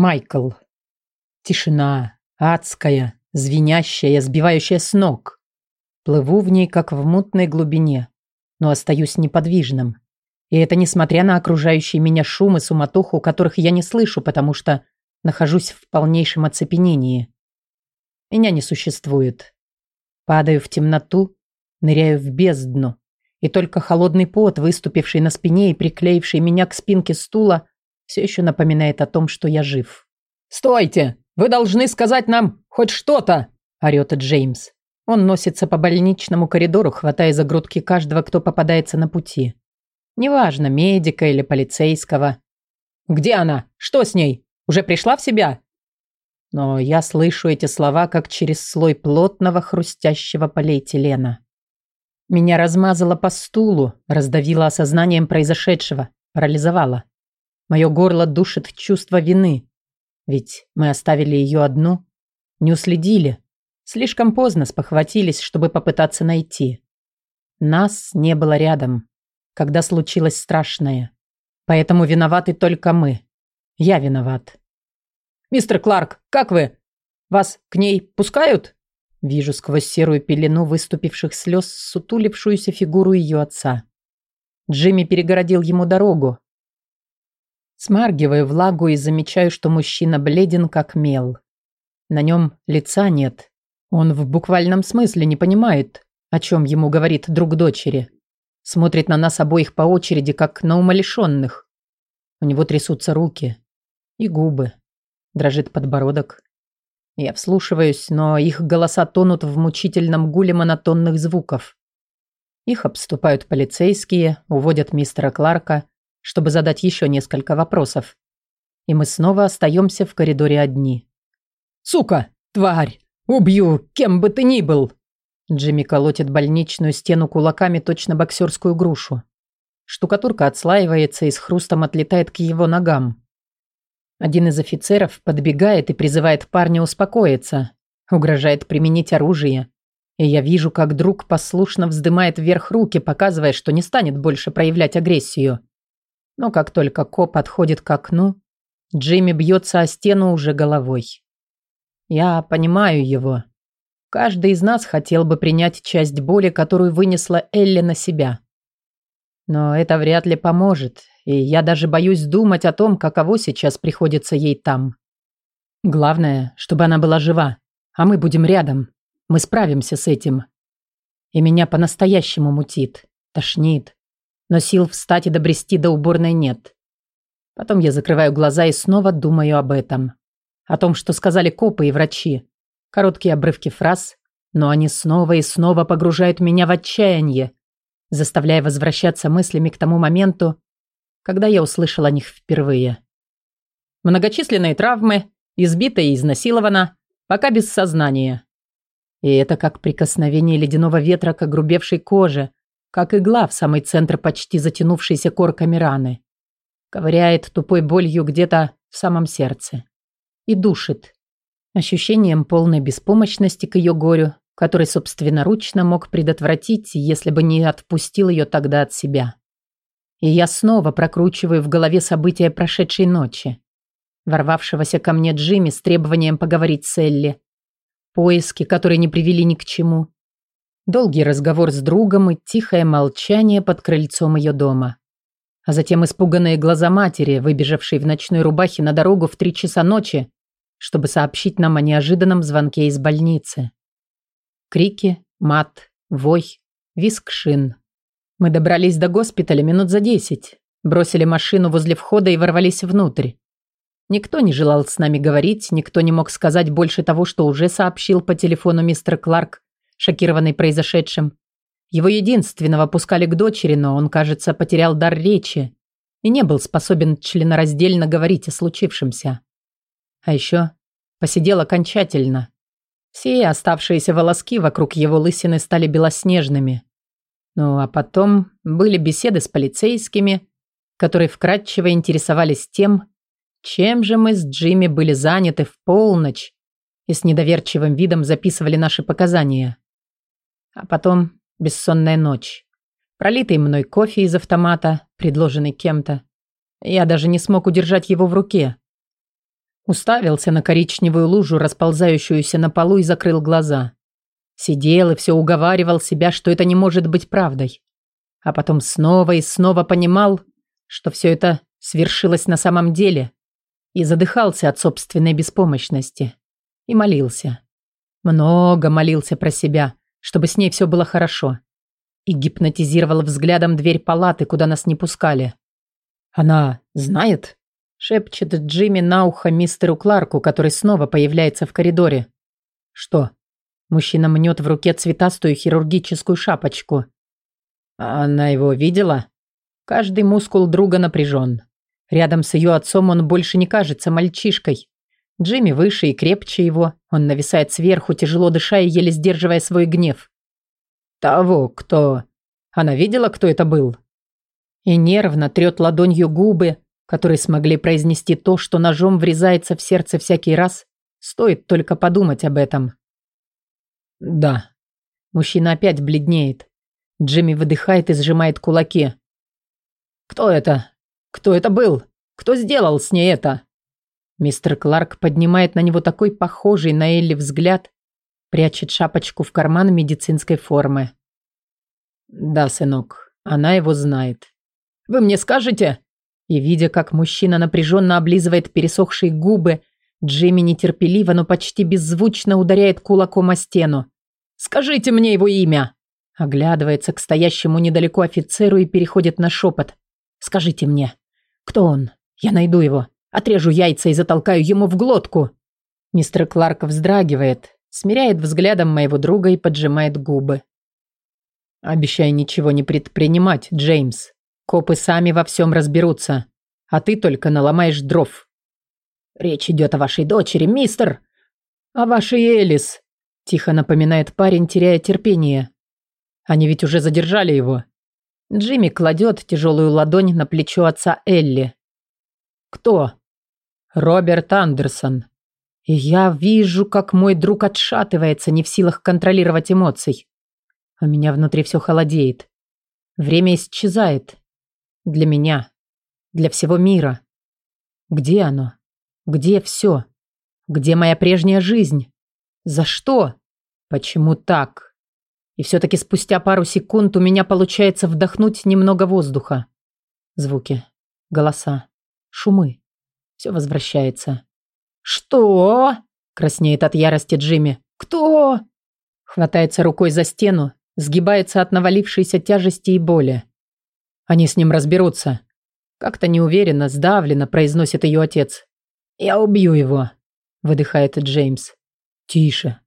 Майкл. Тишина, адская, звенящая, сбивающая с ног. Плыву в ней, как в мутной глубине, но остаюсь неподвижным. И это несмотря на окружающие меня шум и суматоху, которых я не слышу, потому что нахожусь в полнейшем оцепенении. Меня не существует. Падаю в темноту, ныряю в бездну, и только холодный пот, выступивший на спине и приклеивший меня к спинке стула, все еще напоминает о том, что я жив. «Стойте! Вы должны сказать нам хоть что-то!» – орёт Джеймс. Он носится по больничному коридору, хватая за грудки каждого, кто попадается на пути. Неважно, медика или полицейского. «Где она? Что с ней? Уже пришла в себя?» Но я слышу эти слова, как через слой плотного хрустящего полиэтилена. Меня размазало по стулу, раздавило осознанием произошедшего, парализовало. Мое горло душит чувство вины. Ведь мы оставили ее одну, не уследили. Слишком поздно спохватились, чтобы попытаться найти. Нас не было рядом, когда случилось страшное. Поэтому виноваты только мы. Я виноват. «Мистер Кларк, как вы? Вас к ней пускают?» Вижу сквозь серую пелену выступивших слез сутулившуюся фигуру ее отца. Джимми перегородил ему дорогу. Смаргиваю влагу и замечаю, что мужчина бледен, как мел. На нем лица нет. Он в буквальном смысле не понимает, о чем ему говорит друг дочери. Смотрит на нас обоих по очереди, как на умалишенных. У него трясутся руки и губы. Дрожит подбородок. Я вслушиваюсь, но их голоса тонут в мучительном гуле монотонных звуков. Их обступают полицейские, уводят мистера Кларка, чтобы задать еще несколько вопросов. И мы снова остаемся в коридоре одни. «Сука! Тварь! Убью, кем бы ты ни был!» Джимми колотит больничную стену кулаками точно боксерскую грушу. Штукатурка отслаивается и с хрустом отлетает к его ногам. Один из офицеров подбегает и призывает парня успокоиться, угрожает применить оружие. И я вижу, как друг послушно вздымает вверх руки, показывая, что не станет больше проявлять агрессию. Но как только коп отходит к окну, Джимми бьется о стену уже головой. Я понимаю его. Каждый из нас хотел бы принять часть боли, которую вынесла Элли на себя. Но это вряд ли поможет, и я даже боюсь думать о том, каково сейчас приходится ей там. Главное, чтобы она была жива, а мы будем рядом. Мы справимся с этим. И меня по-настоящему мутит, тошнит. Но сил встать и добрести до уборной нет. Потом я закрываю глаза и снова думаю об этом. О том, что сказали копы и врачи. Короткие обрывки фраз, но они снова и снова погружают меня в отчаяние, заставляя возвращаться мыслями к тому моменту, когда я услышал о них впервые. Многочисленные травмы, избита и изнасилована, пока без сознания. И это как прикосновение ледяного ветра к огрубевшей коже, как игла в самый центр почти затянувшейся корками раны. Ковыряет тупой болью где-то в самом сердце. И душит. Ощущением полной беспомощности к ее горю, который собственноручно мог предотвратить, если бы не отпустил ее тогда от себя. И я снова прокручиваю в голове события прошедшей ночи. Ворвавшегося ко мне Джимми с требованием поговорить с Элли. Поиски, которые не привели ни к чему. Долгий разговор с другом и тихое молчание под крыльцом ее дома. А затем испуганные глаза матери, выбежавшей в ночной рубахе на дорогу в три часа ночи, чтобы сообщить нам о неожиданном звонке из больницы. Крики, мат, вой, виск шин. Мы добрались до госпиталя минут за десять, бросили машину возле входа и ворвались внутрь. Никто не желал с нами говорить, никто не мог сказать больше того, что уже сообщил по телефону мистер Кларк, шокированный произошедшим. Его единственного пускали к дочери, но он, кажется, потерял дар речи и не был способен членораздельно говорить о случившемся. А еще посидел окончательно. Все оставшиеся волоски вокруг его лысины стали белоснежными. Ну а потом были беседы с полицейскими, которые вкратчиво интересовались тем, чем же мы с Джимми были заняты в полночь и с недоверчивым видом записывали наши показания. А потом бессонная ночь. Пролитый мной кофе из автомата, предложенный кем-то. Я даже не смог удержать его в руке. Уставился на коричневую лужу, расползающуюся на полу, и закрыл глаза. Сидел и все уговаривал себя, что это не может быть правдой. А потом снова и снова понимал, что все это свершилось на самом деле, и задыхался от собственной беспомощности. И молился. Много молился про себя, чтобы с ней все было хорошо. И гипнотизировал взглядом дверь палаты, куда нас не пускали. «Она знает?» – шепчет Джимми на ухо мистеру Кларку, который снова появляется в коридоре. «Что?» Мужчина мнет в руке цветастую хирургическую шапочку. «Она его видела?» Каждый мускул друга напряжен. Рядом с ее отцом он больше не кажется мальчишкой. Джимми выше и крепче его. Он нависает сверху, тяжело дыша и еле сдерживая свой гнев. «Того, кто...» Она видела, кто это был? И нервно трет ладонью губы, которые смогли произнести то, что ножом врезается в сердце всякий раз. Стоит только подумать об этом. «Да». Мужчина опять бледнеет. Джимми выдыхает и сжимает кулаки. «Кто это? Кто это был? Кто сделал с ней это?» Мистер Кларк поднимает на него такой похожий на Элли взгляд, прячет шапочку в карман медицинской формы. «Да, сынок, она его знает. Вы мне скажете?» И видя, как мужчина напряженно облизывает пересохшие губы, Джимми нетерпеливо, но почти беззвучно ударяет кулаком о стену. «Скажите мне его имя!» Оглядывается к стоящему недалеко офицеру и переходит на шепот. Скажите мне, кто он? Я найду его, отрежу яйца и затолкаю ему в глотку. Мистер Кларк вздрагивает, смиряет взглядом моего друга и поджимает губы. Обещай ничего не предпринимать, Джеймс. Копы сами во всем разберутся, а ты только наломаешь дров. Речь идет о вашей дочери, мистер. О вашей Элис, тихо напоминает парень, теряя терпение. Они ведь уже задержали его. Джимми кладет тяжелую ладонь на плечо отца Элли. «Кто?» «Роберт Андерсон». И я вижу, как мой друг отшатывается, не в силах контролировать эмоций. У меня внутри все холодеет. Время исчезает. Для меня. Для всего мира. Где оно? Где все? Где моя прежняя жизнь? За что? Почему так? И все-таки спустя пару секунд у меня получается вдохнуть немного воздуха. Звуки, голоса, шумы. Все возвращается. «Что?» – краснеет от ярости Джимми. «Кто?» Хватается рукой за стену, сгибается от навалившейся тяжести и боли. Они с ним разберутся. Как-то неуверенно, сдавленно произносит ее отец. «Я убью его», – выдыхает Джеймс. «Тише»,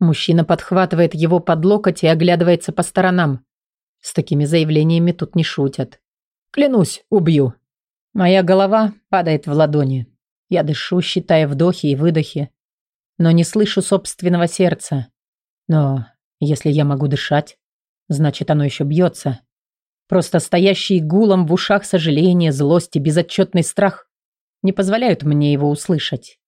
Мужчина подхватывает его под локоть и оглядывается по сторонам. С такими заявлениями тут не шутят. «Клянусь, убью!» Моя голова падает в ладони. Я дышу, считая вдохи и выдохи. Но не слышу собственного сердца. Но если я могу дышать, значит оно еще бьется. Просто стоящий гулом в ушах сожаление, злость и безотчетный страх не позволяют мне его услышать.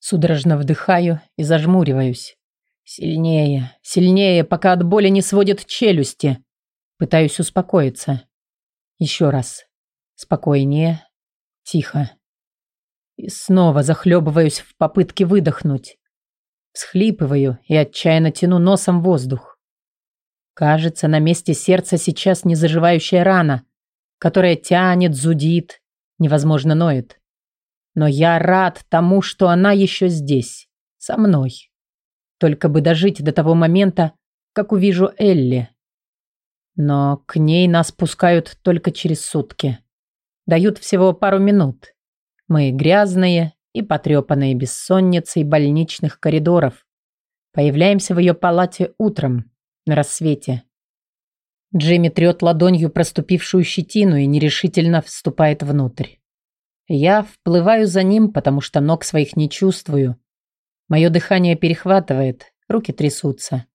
Судорожно вдыхаю и зажмуриваюсь. Сильнее, сильнее, пока от боли не сводит челюсти. Пытаюсь успокоиться. Еще раз. Спокойнее. Тихо. И снова захлебываюсь в попытке выдохнуть. Всхлипываю и отчаянно тяну носом воздух. Кажется, на месте сердца сейчас незаживающая рана, которая тянет, зудит, невозможно ноет. Но я рад тому, что она еще здесь, со мной. Только бы дожить до того момента, как увижу Элли. Но к ней нас пускают только через сутки. Дают всего пару минут. Мы грязные и потрепанные бессонницей больничных коридоров. Появляемся в ее палате утром, на рассвете. Джимми трет ладонью проступившую щетину и нерешительно вступает внутрь. Я вплываю за ним, потому что ног своих не чувствую, Мое дыхание перехватывает, руки трясутся.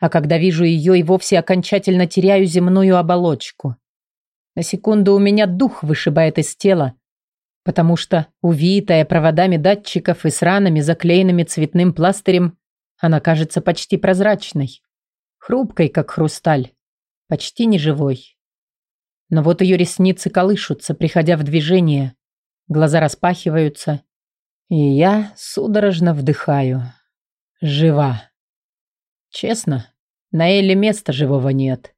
А когда вижу ее, и вовсе окончательно теряю земную оболочку. На секунду у меня дух вышибает из тела, потому что, увитая проводами датчиков и с ранами, заклеенными цветным пластырем, она кажется почти прозрачной, хрупкой, как хрусталь, почти неживой. Но вот ее ресницы колышутся, приходя в движение, глаза распахиваются, И я судорожно вдыхаю. Жива. Честно, на Элли места живого нет.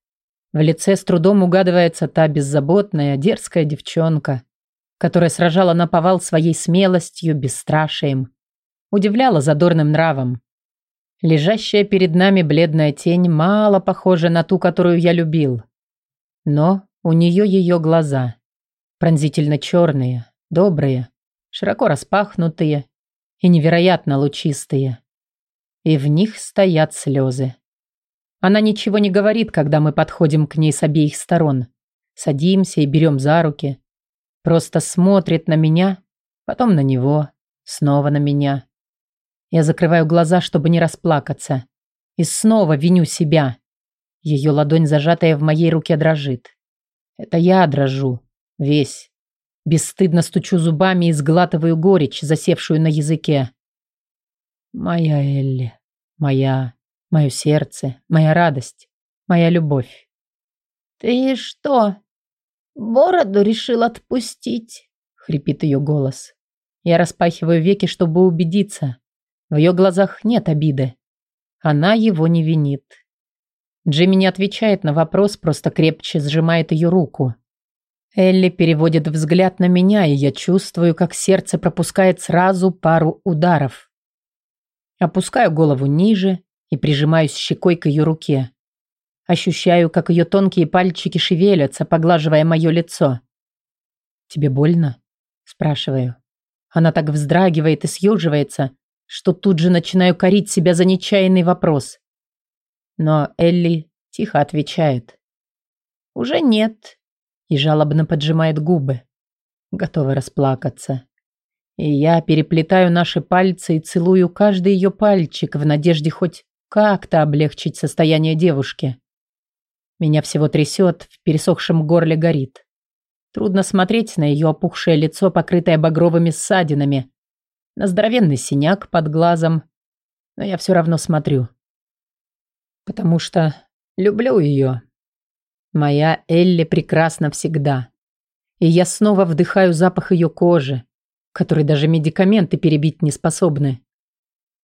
В лице с трудом угадывается та беззаботная, дерзкая девчонка, которая сражала на повал своей смелостью, бесстрашием, удивляла задорным нравом. Лежащая перед нами бледная тень мало похожа на ту, которую я любил. Но у нее ее глаза. Пронзительно черные, добрые, широко распахнутые и невероятно лучистые. И в них стоят слезы. Она ничего не говорит, когда мы подходим к ней с обеих сторон. Садимся и берем за руки. Просто смотрит на меня, потом на него, снова на меня. Я закрываю глаза, чтобы не расплакаться. И снова виню себя. Ее ладонь, зажатая в моей руке, дрожит. Это я дрожу. Весь. Бесстыдно стучу зубами и сглатываю горечь, засевшую на языке. Моя Элли. Моя. Мое сердце. Моя радость. Моя любовь. «Ты что, бороду решил отпустить?» — хрипит ее голос. Я распахиваю веки, чтобы убедиться. В ее глазах нет обиды. Она его не винит. Джимми не отвечает на вопрос, просто крепче сжимает ее руку. Элли переводит взгляд на меня, и я чувствую, как сердце пропускает сразу пару ударов. Опускаю голову ниже и прижимаюсь щекой к ее руке. Ощущаю, как ее тонкие пальчики шевелятся, поглаживая мое лицо. «Тебе больно?» – спрашиваю. Она так вздрагивает и съеживается, что тут же начинаю корить себя за нечаянный вопрос. Но Элли тихо отвечает. «Уже нет», и жалобно поджимает губы. Готова расплакаться. И я переплетаю наши пальцы и целую каждый ее пальчик в надежде хоть как-то облегчить состояние девушки. Меня всего трясет, в пересохшем горле горит. Трудно смотреть на ее опухшее лицо, покрытое багровыми ссадинами, на здоровенный синяк под глазом, но я все равно смотрю. Потому что люблю ее. Моя Элли прекрасна всегда. И я снова вдыхаю запах ее кожи, который даже медикаменты перебить не способны.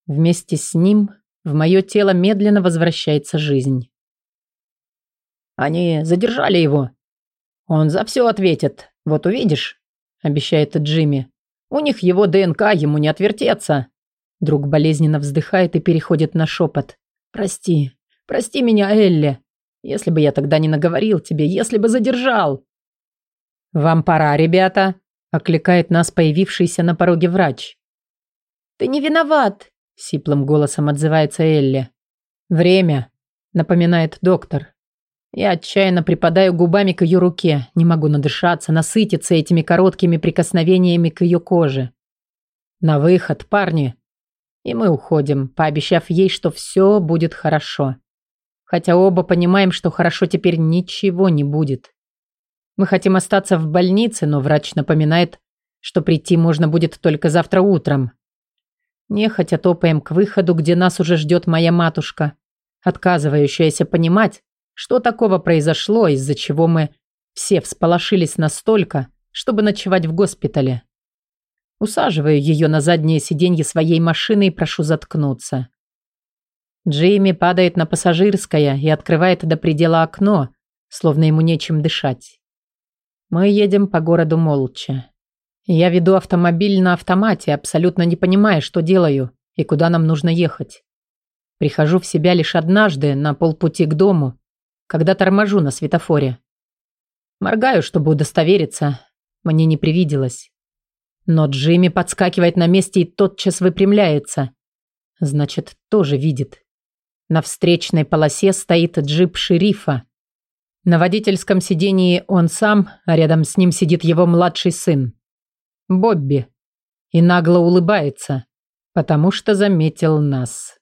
Вместе с ним в мое тело медленно возвращается жизнь. Они задержали его. Он за все ответит. Вот увидишь, обещает Джимми. У них его ДНК, ему не отвертеться. Друг болезненно вздыхает и переходит на шепот. Прости, прости меня, Элли. Если бы я тогда не наговорил тебе, если бы задержал. Вам пора, ребята, окликает нас появившийся на пороге врач. Ты не виноват, сиплым голосом отзывается Элли. Время, напоминает доктор. Я отчаянно припадаю губами к ее руке, не могу надышаться, насытиться этими короткими прикосновениями к ее коже. На выход, парни. И мы уходим, пообещав ей, что все будет хорошо. Хотя оба понимаем, что хорошо теперь ничего не будет. Мы хотим остаться в больнице, но врач напоминает, что прийти можно будет только завтра утром. Нехотя топаем к выходу, где нас уже ждет моя матушка, отказывающаяся понимать, что такого произошло, из-за чего мы все всполошились настолько, чтобы ночевать в госпитале? Усаживаю ее на заднее сиденье своей машины и прошу заткнуться. Джейми падает на пассажирское и открывает до предела окно, словно ему нечем дышать. Мы едем по городу молча. Я веду автомобиль на автомате, абсолютно не понимая, что делаю и куда нам нужно ехать. Прихожу в себя лишь однажды на полпути к дому когда торможу на светофоре. Моргаю, чтобы удостовериться. Мне не привиделось. Но Джимми подскакивает на месте и тотчас выпрямляется. Значит, тоже видит. На встречной полосе стоит джип шерифа. На водительском сидении он сам, а рядом с ним сидит его младший сын. Бобби. И нагло улыбается, потому что заметил нас.